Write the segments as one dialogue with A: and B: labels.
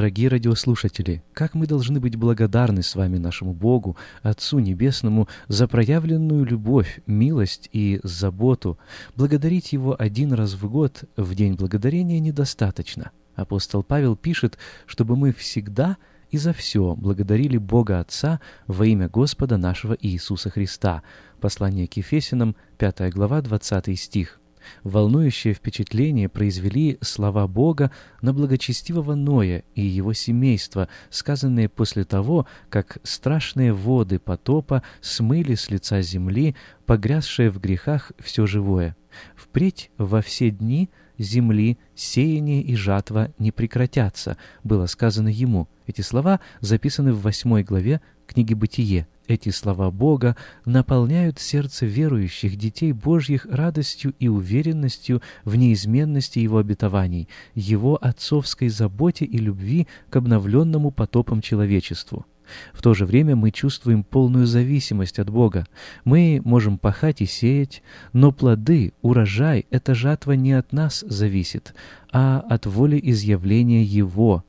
A: Дорогие радиослушатели, как мы должны быть благодарны с вами нашему Богу, Отцу Небесному, за проявленную любовь, милость и заботу. Благодарить Его один раз в год, в День Благодарения, недостаточно. Апостол Павел пишет, чтобы мы всегда и за все благодарили Бога Отца во имя Господа нашего Иисуса Христа. Послание к Ефесянам, 5 глава, 20 стих. Волнующее впечатление произвели слова Бога на благочестивого Ноя и его семейство, сказанные после того, как страшные воды потопа смыли с лица земли, погрязшее в грехах все живое. Впредь во все дни земли сеяние и жатва не прекратятся, было сказано ему. Эти слова записаны в восьмой главе книги «Бытие». Эти слова Бога наполняют сердце верующих детей Божьих радостью и уверенностью в неизменности Его обетований, Его отцовской заботе и любви к обновленному потопом человечеству. В то же время мы чувствуем полную зависимость от Бога. Мы можем пахать и сеять, но плоды, урожай, эта жатва не от нас зависит, а от воли изъявления Его,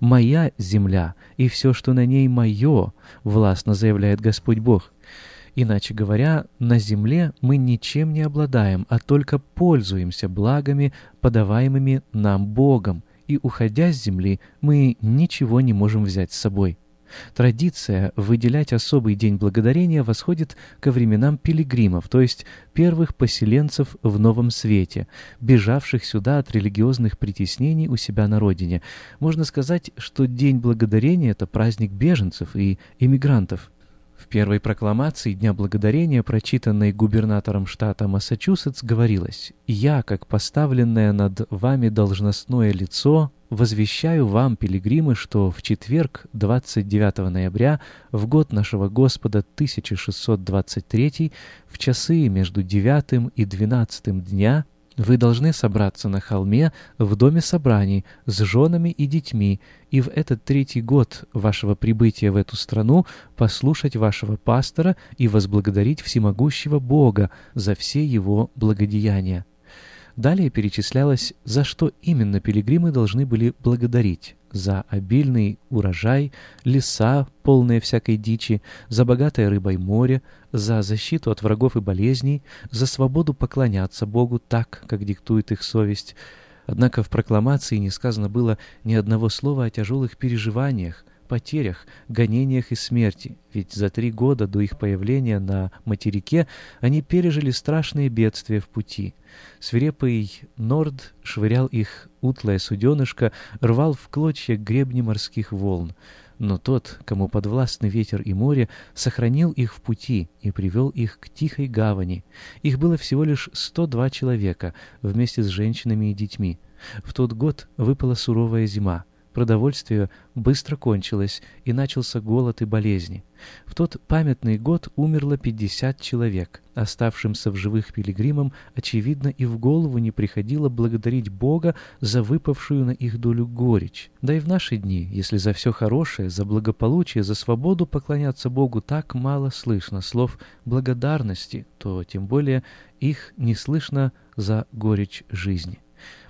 A: «Моя земля, и все, что на ней мое», — властно заявляет Господь Бог. Иначе говоря, на земле мы ничем не обладаем, а только пользуемся благами, подаваемыми нам Богом, и, уходя с земли, мы ничего не можем взять с собой. Традиция выделять особый день благодарения восходит ко временам пилигримов, то есть первых поселенцев в Новом Свете, бежавших сюда от религиозных притеснений у себя на родине. Можно сказать, что День благодарения — это праздник беженцев и иммигрантов. В первой прокламации Дня Благодарения, прочитанной губернатором штата Массачусетс, говорилось «Я, как поставленное над вами должностное лицо, возвещаю вам, пилигримы, что в четверг, 29 ноября, в год нашего Господа 1623, в часы между 9 и 12 дня, вы должны собраться на холме в доме собраний с женами и детьми, и в этот третий год вашего прибытия в эту страну послушать вашего пастора и возблагодарить всемогущего Бога за все его благодеяния. Далее перечислялось, за что именно пилигримы должны были благодарить. За обильный урожай, леса, полные всякой дичи, за богатое рыбой море, за защиту от врагов и болезней, за свободу поклоняться Богу так, как диктует их совесть. Однако в прокламации не сказано было ни одного слова о тяжелых переживаниях, потерях, гонениях и смерти, ведь за три года до их появления на материке они пережили страшные бедствия в пути. Свирепый Норд швырял их утлое суденышко, рвал в клочья гребни морских волн. Но тот, кому подвластны ветер и море, сохранил их в пути и привел их к тихой гавани. Их было всего лишь 102 человека, вместе с женщинами и детьми. В тот год выпала суровая зима. Продовольствие быстро кончилось, и начался голод и болезни. В тот памятный год умерло 50 человек. Оставшимся в живых пилигримам, очевидно, и в голову не приходило благодарить Бога за выпавшую на их долю горечь. Да и в наши дни, если за все хорошее, за благополучие, за свободу поклоняться Богу так мало слышно слов благодарности, то тем более их не слышно за горечь жизни.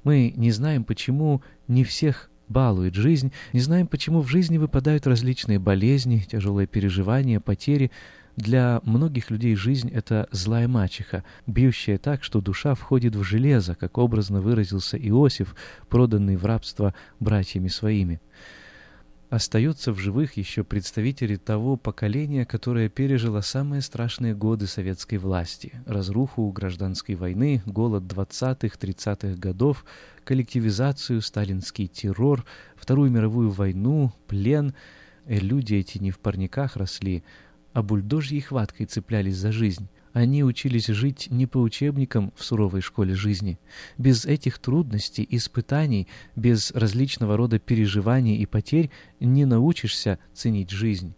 A: Мы не знаем, почему не всех балует жизнь, не знаем, почему в жизни выпадают различные болезни, тяжелые переживания, потери, Для многих людей жизнь — это злая мачеха, бьющая так, что душа входит в железо, как образно выразился Иосиф, проданный в рабство братьями своими. Остаются в живых еще представители того поколения, которое пережило самые страшные годы советской власти, разруху гражданской войны, голод 20-30-х годов, коллективизацию, сталинский террор, Вторую мировую войну, плен. И люди эти не в парниках росли, а бульдожьей хваткой цеплялись за жизнь. Они учились жить не по учебникам в суровой школе жизни. Без этих трудностей, испытаний, без различного рода переживаний и потерь не научишься ценить жизнь.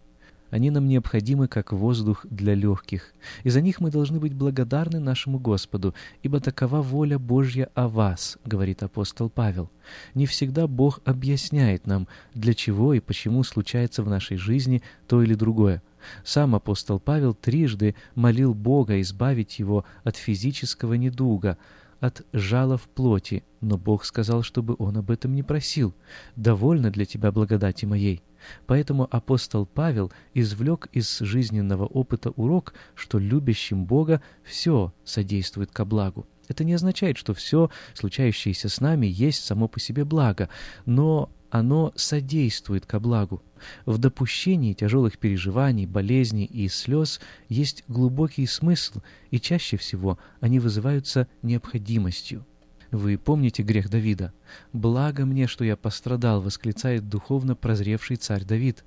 A: Они нам необходимы, как воздух для легких, и за них мы должны быть благодарны нашему Господу, ибо такова воля Божья о вас, говорит апостол Павел. Не всегда Бог объясняет нам, для чего и почему случается в нашей жизни то или другое. Сам апостол Павел трижды молил Бога избавить его от физического недуга, от жала в плоти, но Бог сказал, чтобы он об этом не просил. «Довольно для тебя благодати моей». Поэтому апостол Павел извлек из жизненного опыта урок, что любящим Бога все содействует ко благу. Это не означает, что все, случающееся с нами, есть само по себе благо, но оно содействует ко благу. В допущении тяжелых переживаний, болезней и слез есть глубокий смысл, и чаще всего они вызываются необходимостью. Вы помните грех Давида? «Благо мне, что я пострадал», — восклицает духовно прозревший царь Давид.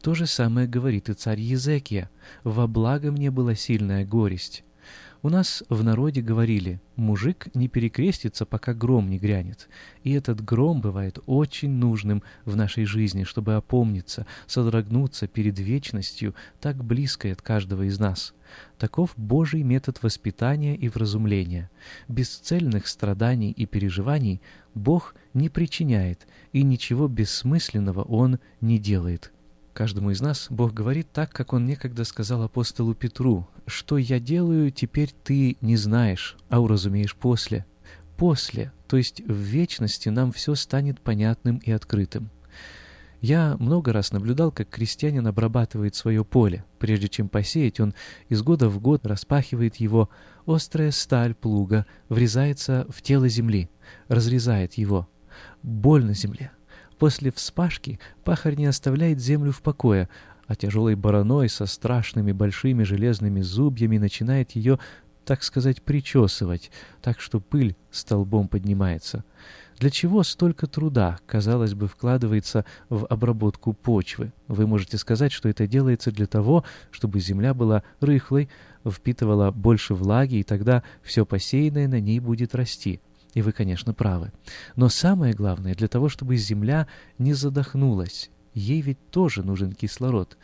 A: То же самое говорит и царь Езекия. «Во благо мне была сильная горесть». У нас в народе говорили «мужик не перекрестится, пока гром не грянет». И этот гром бывает очень нужным в нашей жизни, чтобы опомниться, содрогнуться перед вечностью, так близкой от каждого из нас. Таков Божий метод воспитания и вразумления. Бесцельных страданий и переживаний Бог не причиняет, и ничего бессмысленного Он не делает. Каждому из нас Бог говорит так, как Он некогда сказал апостолу Петру, «Что я делаю, теперь ты не знаешь, а уразумеешь после». После, то есть в вечности, нам все станет понятным и открытым. Я много раз наблюдал, как крестьянин обрабатывает свое поле. Прежде чем посеять, он из года в год распахивает его. Острая сталь плуга врезается в тело земли, разрезает его. Боль на земле, После вспашки пахарь не оставляет землю в покое, а тяжелой бараной со страшными большими железными зубьями начинает ее, так сказать, причесывать, так что пыль столбом поднимается. Для чего столько труда, казалось бы, вкладывается в обработку почвы? Вы можете сказать, что это делается для того, чтобы земля была рыхлой, впитывала больше влаги, и тогда все посеянное на ней будет расти. И вы, конечно, правы. Но самое главное, для того, чтобы Земля не задохнулась, ей ведь тоже нужен кислород.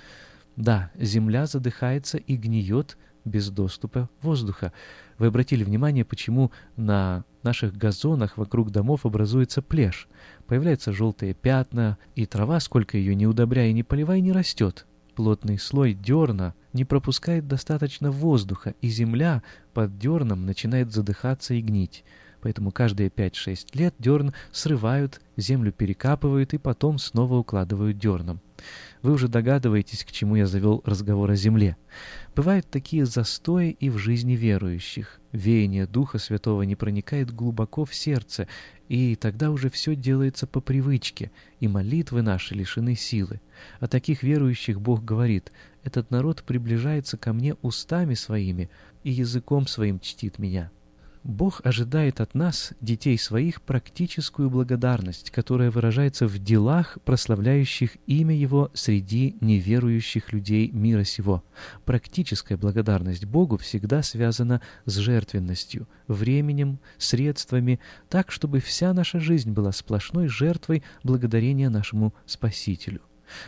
A: Да, Земля задыхается и гниет без доступа воздуха. Вы обратили внимание, почему на наших газонах вокруг домов образуется плешь? Появляются желтые пятна, и трава, сколько ее не удобряй и не поливай, не растет. Плотный слой дерна не пропускает достаточно воздуха, и земля под дерном начинает задыхаться и гнить поэтому каждые 5-6 лет дерн срывают, землю перекапывают и потом снова укладывают дерном. Вы уже догадываетесь, к чему я завел разговор о земле. Бывают такие застои и в жизни верующих. Веяние Духа Святого не проникает глубоко в сердце, и тогда уже все делается по привычке, и молитвы наши лишены силы. О таких верующих Бог говорит, «Этот народ приближается ко мне устами своими, и языком своим чтит меня». Бог ожидает от нас, детей своих, практическую благодарность, которая выражается в делах, прославляющих имя Его среди неверующих людей мира сего. Практическая благодарность Богу всегда связана с жертвенностью, временем, средствами, так, чтобы вся наша жизнь была сплошной жертвой благодарения нашему Спасителю.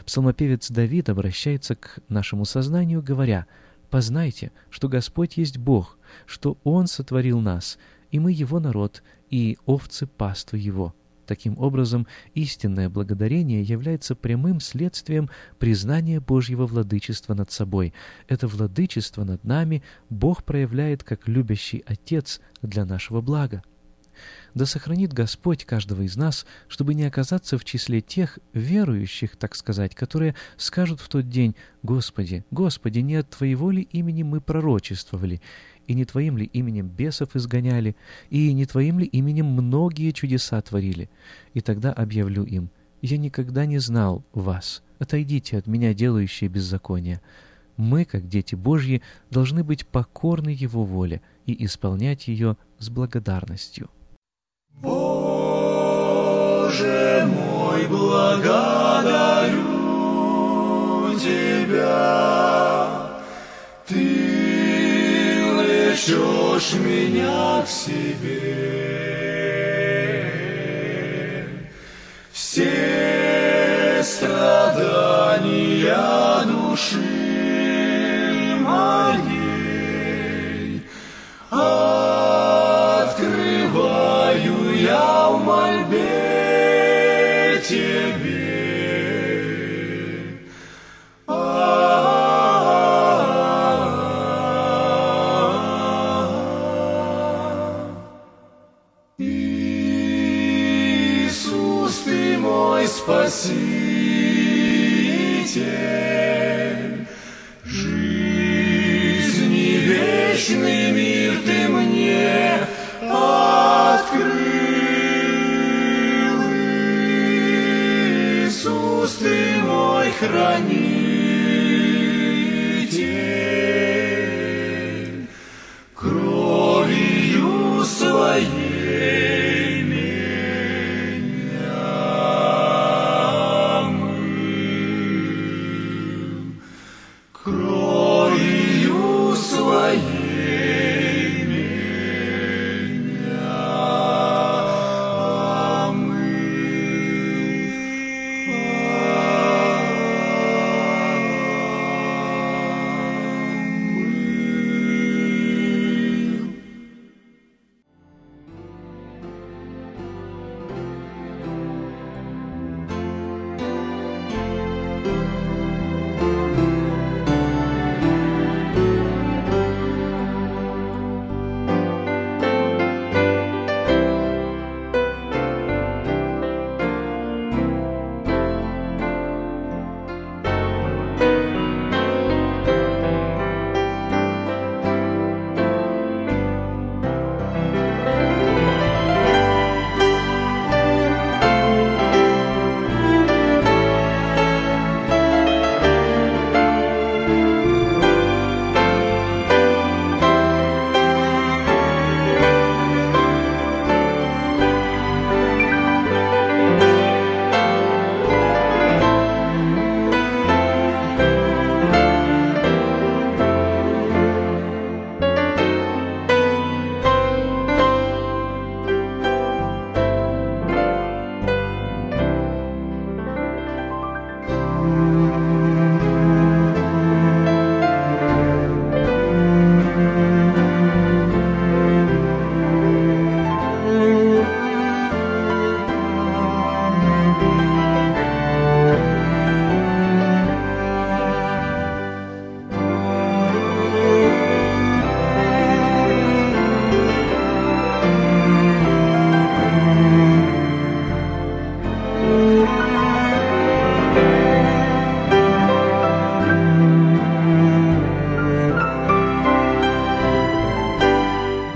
A: Псалмопевец Давид обращается к нашему сознанию, говоря – Познайте, что Господь есть Бог, что Он сотворил нас, и мы Его народ, и овцы паствы Его». Таким образом, истинное благодарение является прямым следствием признания Божьего владычества над собой. Это владычество над нами Бог проявляет как любящий Отец для нашего блага. Да сохранит Господь каждого из нас, чтобы не оказаться в числе тех верующих, так сказать, которые скажут в тот день «Господи, Господи, не от Твоего ли имени мы пророчествовали, и не Твоим ли именем бесов изгоняли, и не Твоим ли именем многие чудеса творили?» И тогда объявлю им «Я никогда не знал вас, отойдите от меня, делающие беззаконие». Мы, как дети Божьи, должны быть покорны Его воле и исполнять ее с благодарностью.
B: Боже мой, благодарю Тебя, Ты влечешь меня к себе. Все страдания души